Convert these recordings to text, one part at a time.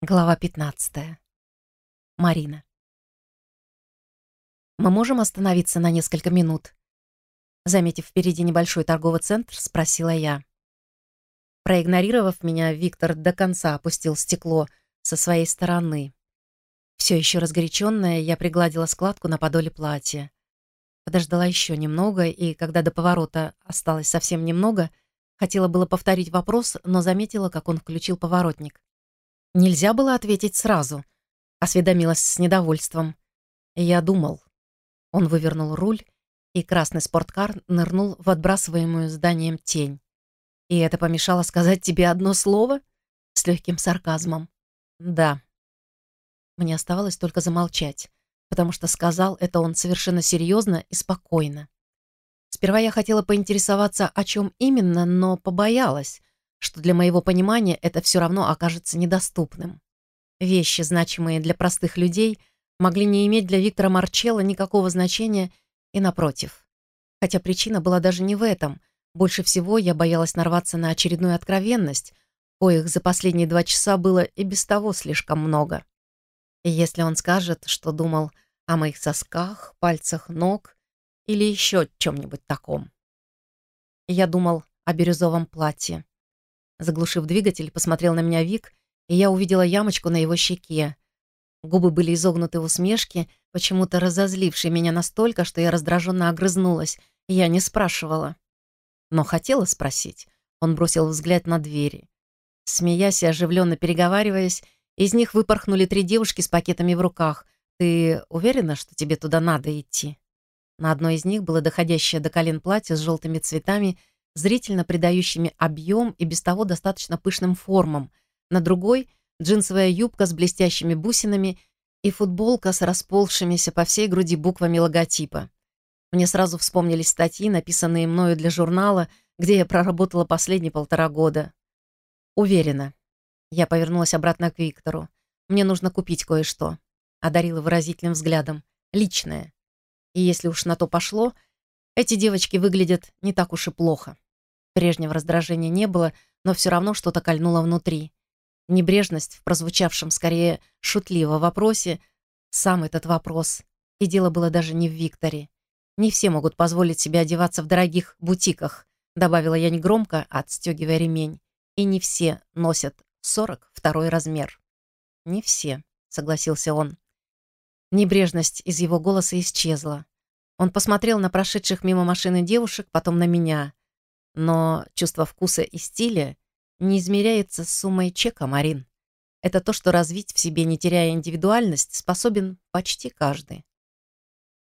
Глава 15. Марина. «Мы можем остановиться на несколько минут?» Заметив впереди небольшой торговый центр, спросила я. Проигнорировав меня, Виктор до конца опустил стекло со своей стороны. Все еще разгоряченная, я пригладила складку на подоле платья. Подождала еще немного, и когда до поворота осталось совсем немного, хотела было повторить вопрос, но заметила, как он включил поворотник. Нельзя было ответить сразу. Осведомилась с недовольством. Я думал. Он вывернул руль, и красный спорткар нырнул в отбрасываемую зданием тень. И это помешало сказать тебе одно слово? С легким сарказмом. Да. Мне оставалось только замолчать, потому что сказал это он совершенно серьезно и спокойно. Сперва я хотела поинтересоваться, о чем именно, но побоялась, что для моего понимания это все равно окажется недоступным. Вещи, значимые для простых людей, могли не иметь для Виктора Марчелло никакого значения и напротив. Хотя причина была даже не в этом. Больше всего я боялась нарваться на очередную откровенность, коих за последние два часа было и без того слишком много. И если он скажет, что думал о моих сосках, пальцах ног или еще чем-нибудь таком. Я думал о бирюзовом платье. Заглушив двигатель, посмотрел на меня Вик, и я увидела ямочку на его щеке. Губы были изогнуты в усмешке, почему-то разозлившей меня настолько, что я раздраженно огрызнулась. Я не спрашивала. Но хотела спросить. Он бросил взгляд на двери. Смеясь и оживленно переговариваясь, из них выпорхнули три девушки с пакетами в руках. «Ты уверена, что тебе туда надо идти?» На одной из них было доходящее до колен платье с желтыми цветами зрительно придающими объем и без того достаточно пышным формам, на другой — джинсовая юбка с блестящими бусинами и футболка с расползшимися по всей груди буквами логотипа. Мне сразу вспомнились статьи, написанные мною для журнала, где я проработала последние полтора года. Уверена. Я повернулась обратно к Виктору. Мне нужно купить кое-что. Одарила выразительным взглядом. Личное. И если уж на то пошло, эти девочки выглядят не так уж и плохо. Прежнего раздражения не было, но все равно что-то кольнуло внутри. Небрежность в прозвучавшем скорее шутливо вопросе, сам этот вопрос. И дело было даже не в Викторе. Не все могут позволить себе одеваться в дорогих бутиках, добавила я негромко, отстегивая ремень. И не все носят 42 размер. Не все, согласился он. Небрежность из его голоса исчезла. Он посмотрел на прошедших мимо машины девушек, потом на меня. Но чувство вкуса и стиля не измеряется суммой чека, Марин. Это то, что развить в себе, не теряя индивидуальность, способен почти каждый.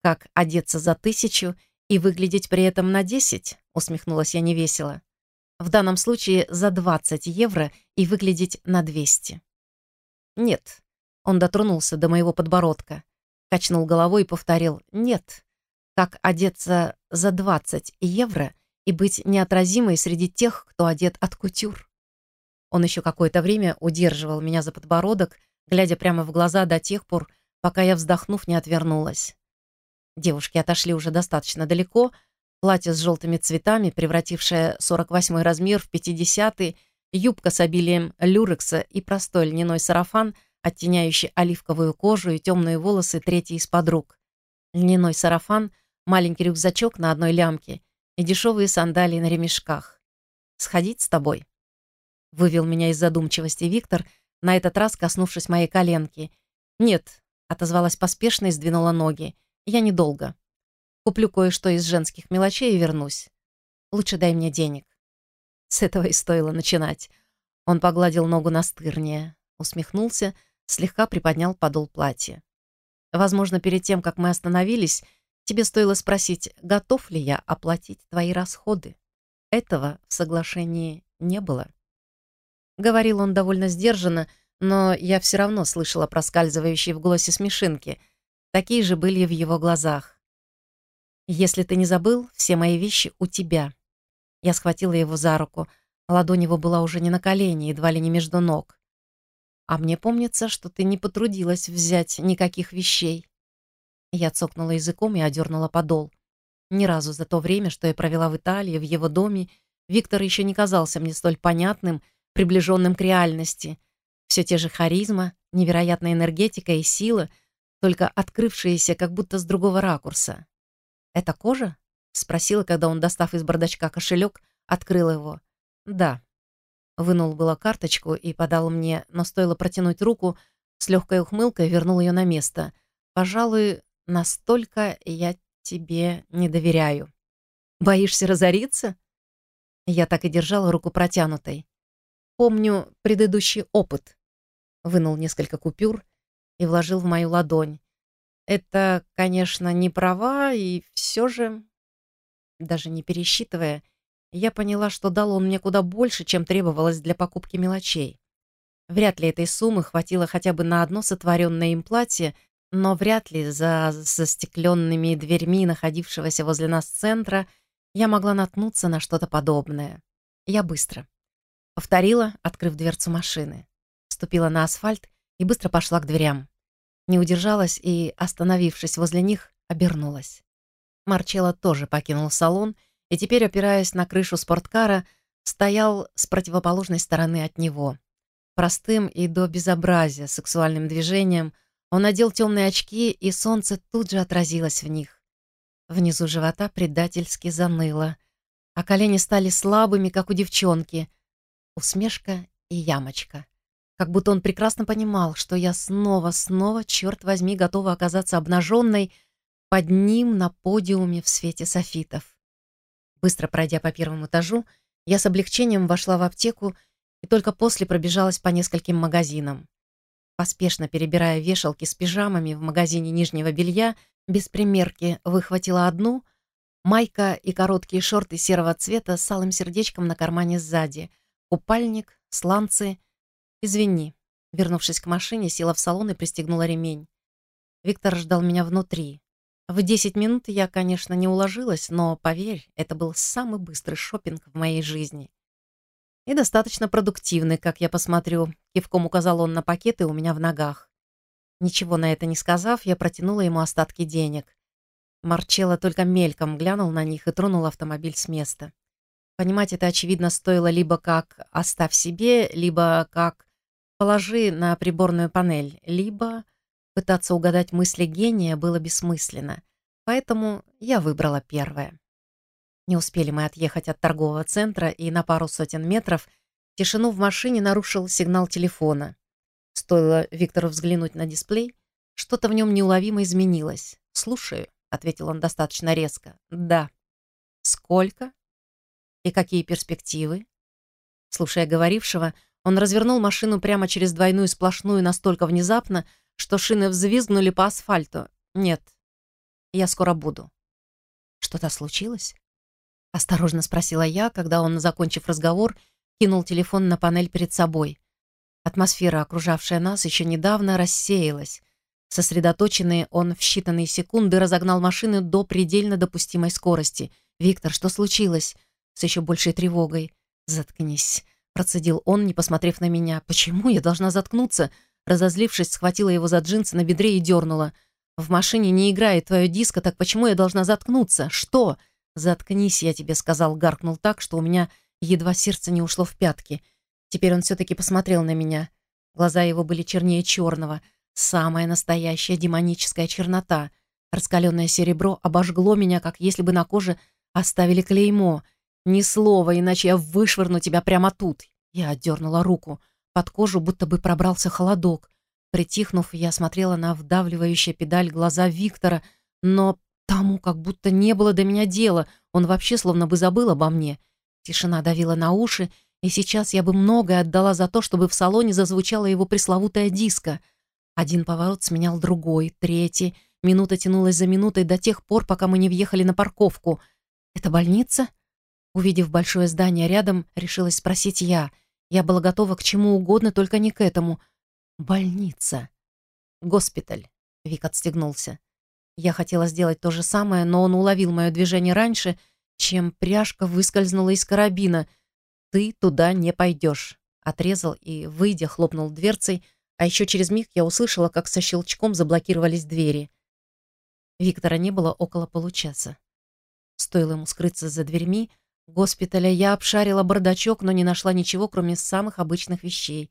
«Как одеться за тысячу и выглядеть при этом на десять?» усмехнулась я невесело. «В данном случае за 20 евро и выглядеть на 200». «Нет», — он дотронулся до моего подбородка, качнул головой и повторил «нет». «Как одеться за 20 евро и быть неотразимой среди тех, кто одет от кутюр. Он еще какое-то время удерживал меня за подбородок, глядя прямо в глаза до тех пор, пока я, вздохнув, не отвернулась. Девушки отошли уже достаточно далеко, платье с желтыми цветами, превратившее 48-й размер в 50-й, юбка с обилием люрекса и простой льняной сарафан, оттеняющий оливковую кожу и темные волосы третьей из подруг. Льняной сарафан, маленький рюкзачок на одной лямке и дешевые сандалии на ремешках. «Сходить с тобой?» Вывел меня из задумчивости Виктор, на этот раз коснувшись моей коленки. «Нет», — отозвалась поспешно и сдвинула ноги. «Я недолго. Куплю кое-что из женских мелочей и вернусь. Лучше дай мне денег». С этого и стоило начинать. Он погладил ногу настырнее, усмехнулся, слегка приподнял подол платья. Возможно, перед тем, как мы остановились, Тебе стоило спросить, готов ли я оплатить твои расходы. Этого в соглашении не было. Говорил он довольно сдержанно, но я все равно слышала проскальзывающие в голосе смешинки. Такие же были в его глазах. «Если ты не забыл, все мои вещи у тебя». Я схватила его за руку. Ладонь его была уже не на колене, едва ли не между ног. «А мне помнится, что ты не потрудилась взять никаких вещей». Я цокнула языком и одернула подол. Ни разу за то время, что я провела в Италии, в его доме, Виктор еще не казался мне столь понятным, приближенным к реальности. Все те же харизма, невероятная энергетика и сила, только открывшиеся как будто с другого ракурса. «Это кожа?» — спросила, когда он, достав из бардачка кошелек, открыл его. «Да». Вынул было карточку и подал мне, но стоило протянуть руку, с легкой ухмылкой вернул ее на место. «Пожалуй, настолько я тебе не доверяю». «Боишься разориться?» Я так и держала руку протянутой. Помню предыдущий опыт. Вынул несколько купюр и вложил в мою ладонь. Это, конечно, не права, и все же, даже не пересчитывая, я поняла, что дал он мне куда больше, чем требовалось для покупки мелочей. Вряд ли этой суммы хватило хотя бы на одно сотворенное им платье, но вряд ли за застекленными дверьми находившегося возле нас центра я могла наткнуться на что-то подобное. Я быстро. Повторила, открыв дверцу машины. Ступила на асфальт и быстро пошла к дверям. Не удержалась и, остановившись возле них, обернулась. Марчелло тоже покинул салон и теперь, опираясь на крышу спорткара, стоял с противоположной стороны от него. Простым и до безобразия сексуальным движением он надел темные очки, и солнце тут же отразилось в них. Внизу живота предательски заныло, а колени стали слабыми, как у девчонки. Усмешка и ямочка. Как будто он прекрасно понимал, что я снова-снова, черт возьми, готова оказаться обнаженной под ним на подиуме в свете софитов. Быстро пройдя по первому этажу, я с облегчением вошла в аптеку и только после пробежалась по нескольким магазинам. Поспешно перебирая вешалки с пижамами в магазине нижнего белья, без примерки выхватила одну, майка и короткие шорты серого цвета с алым сердечком на кармане сзади, купальник, сланцы. Извини. Вернувшись к машине, села в салон и пристегнула ремень. Виктор ждал меня внутри. В 10 минут я, конечно, не уложилась, но, поверь, это был самый быстрый шопинг в моей жизни. И достаточно продуктивный, как я посмотрю. Кивком указал он на пакеты у меня в ногах. Ничего на это не сказав, я протянула ему остатки денег. Марчелло только мельком глянул на них и тронул автомобиль с места. Понимать это, очевидно, стоило либо как «оставь себе», либо как «положи на приборную панель», либо пытаться угадать мысли гения было бессмысленно. Поэтому я выбрала первое. Не успели мы отъехать от торгового центра, и на пару сотен метров тишину в машине нарушил сигнал телефона. Стоило Виктору взглянуть на дисплей, что-то в нем неуловимо изменилось. «Слушаю», — ответил он достаточно резко. «Да». «Сколько?» «И какие перспективы?» Слушая говорившего, он развернул машину прямо через двойную сплошную настолько внезапно, что шины взвизгнули по асфальту. «Нет, я скоро буду». «Что-то случилось?» Осторожно спросила я, когда он, закончив разговор, кинул телефон на панель перед собой. Атмосфера, окружавшая нас, еще недавно рассеялась. Сосредоточенный он в считанные секунды разогнал машину до предельно допустимой скорости. «Виктор, что случилось?» С еще большей тревогой. «Заткнись», — процедил он, не посмотрев на меня. «Почему я должна заткнуться?» Разозлившись, схватила его за джинсы на бедре и дернула. «В машине не играет твое диско, так почему я должна заткнуться? Что?» «Заткнись, я тебе сказал», — гаркнул так, что у меня едва сердце не ушло в пятки. Теперь он все-таки посмотрел на меня. Глаза его были чернее черного. Самая настоящая демоническая чернота. Раскаленное серебро обожгло меня, как если бы на коже оставили клеймо. Ни слова, иначе я вышвырну тебя прямо тут. Я отдернула руку. Под кожу будто бы пробрался холодок. Притихнув, я смотрела на вдавливающую педаль глаза Виктора, но тому как будто не было до меня дела. Он вообще словно бы забыл обо мне. Тишина давила на уши, и сейчас я бы многое отдала за то, чтобы в салоне зазвучала его пресловутая диско. Один поворот сменял другой, третий. Минута тянулась за минутой до тех пор, пока мы не въехали на парковку. «Это больница?» Увидев большое здание рядом, решилась спросить я. Я была готова к чему угодно, только не к этому. «Больница». «Госпиталь», — Вик отстегнулся. Я хотела сделать то же самое, но он уловил мое движение раньше, чем пряжка выскользнула из карабина — «Ты туда не пойдешь», — отрезал и, выйдя, хлопнул дверцей, а еще через миг я услышала, как со щелчком заблокировались двери. Виктора не было около получаса. Стоило ему скрыться за дверьми, госпиталя я обшарила бардачок, но не нашла ничего, кроме самых обычных вещей.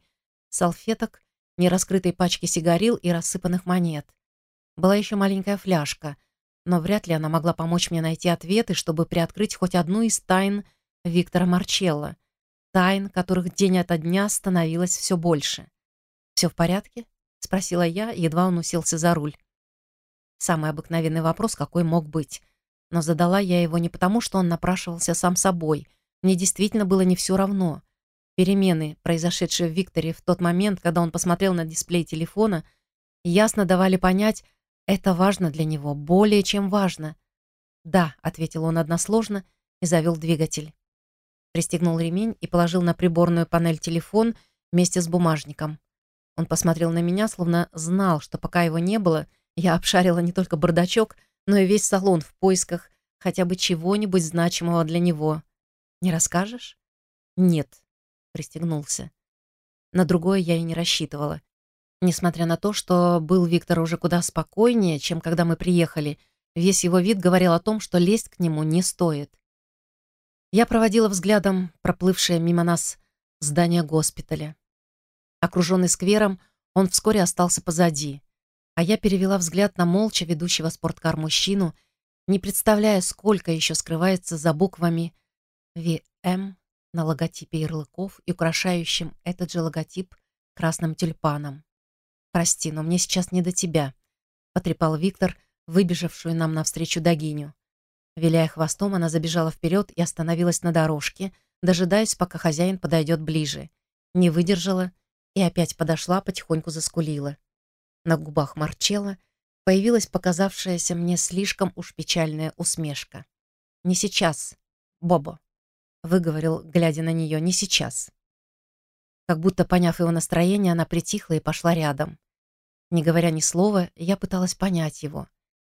салфеток, нераскрытой пачки сигарил и рассыпанных монет. Была еще маленькая фляжка, но вряд ли она могла помочь мне найти ответы, чтобы приоткрыть хоть одну из тайн Виктора Марчелла, тайн, которых день ото дня становилось все больше. «Все в порядке?» — спросила я, едва он уселся за руль. Самый обыкновенный вопрос, какой мог быть. Но задала я его не потому, что он напрашивался сам собой. Мне действительно было не все равно. Перемены, произошедшие в Викторе в тот момент, когда он посмотрел на дисплей телефона, ясно давали понять, это важно для него, более чем важно. «Да», — ответил он односложно и завел двигатель. Пристегнул ремень и положил на приборную панель телефон вместе с бумажником. Он посмотрел на меня, словно знал, что пока его не было, я обшарила не только бардачок, но и весь салон в поисках хотя бы чего-нибудь значимого для него. «Не расскажешь?» «Нет», — пристегнулся. На другое я и не рассчитывала. Несмотря на то, что был Виктор уже куда спокойнее, чем когда мы приехали, весь его вид говорил о том, что лезть к нему не стоит. Я проводила взглядом проплывшее мимо нас здание госпиталя. Окруженный сквером, он вскоре остался позади, а я перевела взгляд на молча ведущего спорткар мужчину, не представляя, сколько еще скрывается за буквами «ВМ» на логотипе ярлыков и украшающим этот же логотип красным тюльпаном. «Прости, но мне сейчас не до тебя», — потрепал Виктор, выбежавшую нам навстречу Дагиню. Виляя хвостом, она забежала вперед и остановилась на дорожке, дожидаясь, пока хозяин подойдет ближе. Не выдержала и опять подошла, потихоньку заскулила. На губах Марчелла появилась показавшаяся мне слишком уж печальная усмешка. «Не сейчас, Бобо», — выговорил, глядя на нее, — «не сейчас». Как будто поняв его настроение, она притихла и пошла рядом. Не говоря ни слова, я пыталась понять его.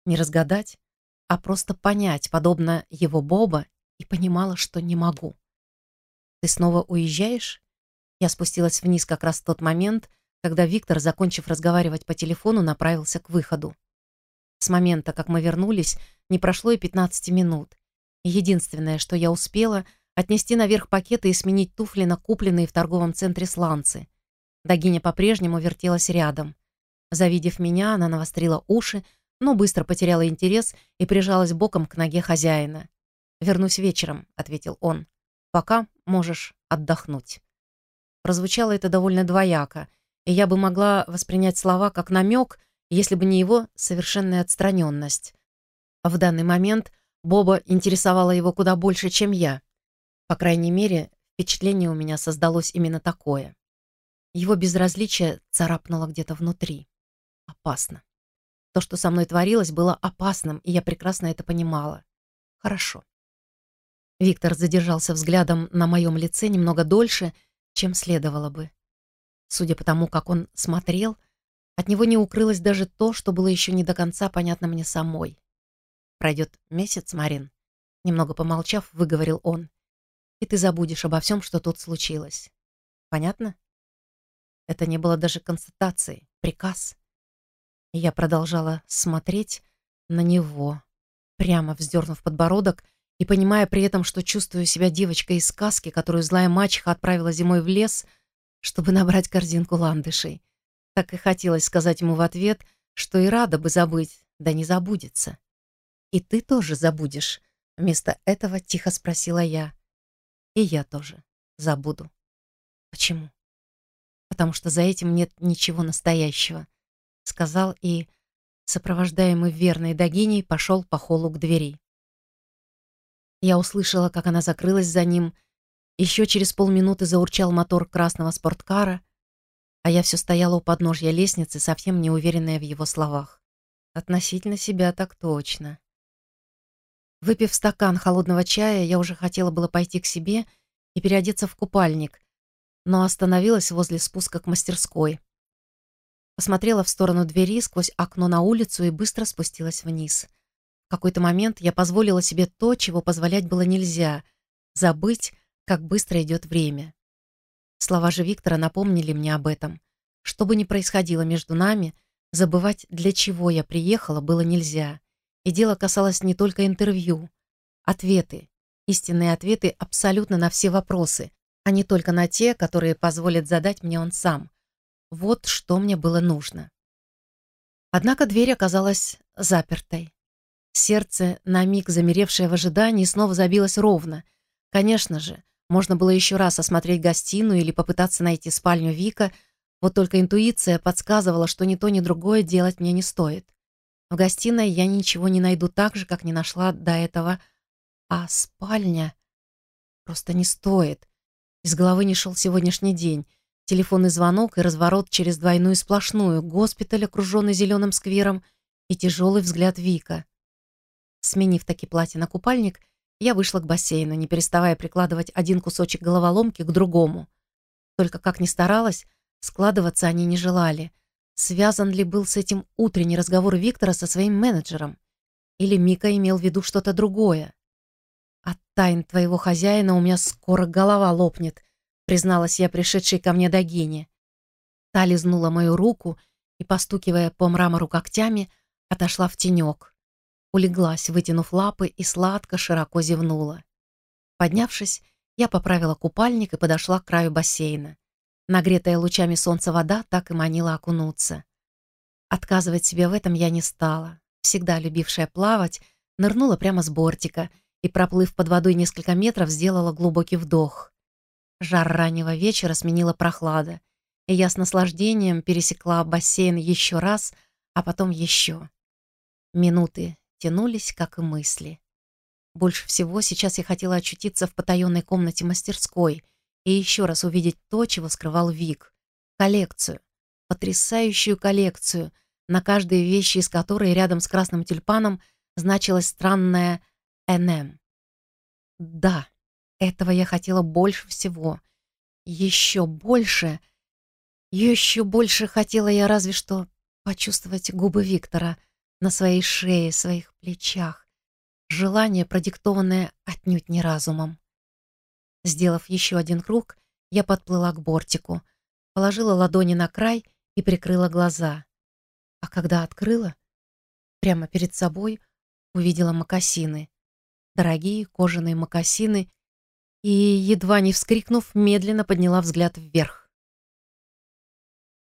Не разгадать, а просто понять, подобно его Боба, и понимала, что не могу. «Ты снова уезжаешь?» Я спустилась вниз как раз в тот момент, когда Виктор, закончив разговаривать по телефону, направился к выходу. С момента, как мы вернулись, не прошло и 15 минут. единственное, что я успела, отнести наверх пакеты и сменить туфли на купленные в торговом центре сланцы. Дагиня по-прежнему вертелась рядом. Завидев меня, она навострила уши, но быстро потеряла интерес и прижалась боком к ноге хозяина. «Вернусь вечером», — ответил он. «Пока можешь отдохнуть». Прозвучало это довольно двояко, и я бы могла воспринять слова как намек, если бы не его совершенная отстраненность. В данный момент Боба интересовала его куда больше, чем я. По крайней мере, впечатление у меня создалось именно такое. Его безразличие царапнуло где-то внутри опасно. То, что со мной творилось, было опасным, и я прекрасно это понимала. Хорошо. Виктор задержался взглядом на моем лице немного дольше, чем следовало бы. Судя по тому, как он смотрел, от него не укрылось даже то, что было еще не до конца понятно мне самой. «Пройдет месяц, Марин», — немного помолчав, выговорил он, «и ты забудешь обо всем, что тут случилось. Понятно?» Это не было даже констатацией, приказ. Я продолжала смотреть на него, прямо вздернув подбородок и понимая при этом, что чувствую себя девочкой из сказки, которую злая мачеха отправила зимой в лес, чтобы набрать корзинку ландышей. Так и хотелось сказать ему в ответ, что и рада бы забыть, да не забудется. «И ты тоже забудешь?» Вместо этого тихо спросила я. «И я тоже забуду». «Почему?» «Потому что за этим нет ничего настоящего сказал и, сопровождаемый верной Дагиней, пошел по холу к двери. Я услышала, как она закрылась за ним. Еще через полминуты заурчал мотор красного спорткара, а я все стояла у подножья лестницы, совсем не уверенная в его словах. Относительно себя так точно. Выпив стакан холодного чая, я уже хотела было пойти к себе и переодеться в купальник, но остановилась возле спуска к мастерской посмотрела в сторону двери сквозь окно на улицу и быстро спустилась вниз. В какой-то момент я позволила себе то, чего позволять было нельзя — забыть, как быстро идет время. Слова же Виктора напомнили мне об этом. Что бы ни происходило между нами, забывать, для чего я приехала, было нельзя. И дело касалось не только интервью. Ответы, истинные ответы абсолютно на все вопросы, а не только на те, которые позволит задать мне он сам — Вот что мне было нужно. Однако дверь оказалась запертой. Сердце, на миг замеревшее в ожидании, снова забилось ровно. Конечно же, можно было еще раз осмотреть гостиную или попытаться найти спальню Вика, вот только интуиция подсказывала, что ни то, ни другое делать мне не стоит. В гостиной я ничего не найду так же, как не нашла до этого. А спальня... Просто не стоит. Из головы не шел сегодняшний день. Телефонный звонок и разворот через двойную сплошную, госпиталь, окруженный зеленым сквером, и тяжелый взгляд Вика. Сменив таки платье на купальник, я вышла к бассейну, не переставая прикладывать один кусочек головоломки к другому. Только как ни старалась, складываться они не желали. Связан ли был с этим утренний разговор Виктора со своим менеджером? Или Мика имел в виду что-то другое? От тайн твоего хозяина у меня скоро голова лопнет, призналась я пришедшей ко мне Дагине. Та лизнула мою руку и, постукивая по мрамору когтями, отошла в тенек. Улеглась, вытянув лапы, и сладко широко зевнула. Поднявшись, я поправила купальник и подошла к краю бассейна. Нагретая лучами солнца вода так и манила окунуться. Отказывать себе в этом я не стала. Всегда любившая плавать, нырнула прямо с бортика и, проплыв под водой несколько метров, сделала глубокий вдох. Жар раннего вечера сменила прохлада, и я с наслаждением пересекла бассейн еще раз, а потом еще. Минуты тянулись, как и мысли. Больше всего сейчас я хотела очутиться в потаенной комнате мастерской и еще раз увидеть то, чего скрывал Вик. Коллекцию. Потрясающую коллекцию, на каждой вещи из которой рядом с красным тюльпаном значилась странная «НМ». Да, этого я хотела больше всего. Еще больше... Еще больше хотела я разве что почувствовать губы Виктора на своей шее, своих плечах. Желание, продиктованное отнюдь не разумом. Сделав еще один круг, я подплыла к бортику, положила ладони на край и прикрыла глаза. А когда открыла, прямо перед собой увидела мокасины. Дорогие кожаные мокасины и, едва не вскрикнув, медленно подняла взгляд вверх.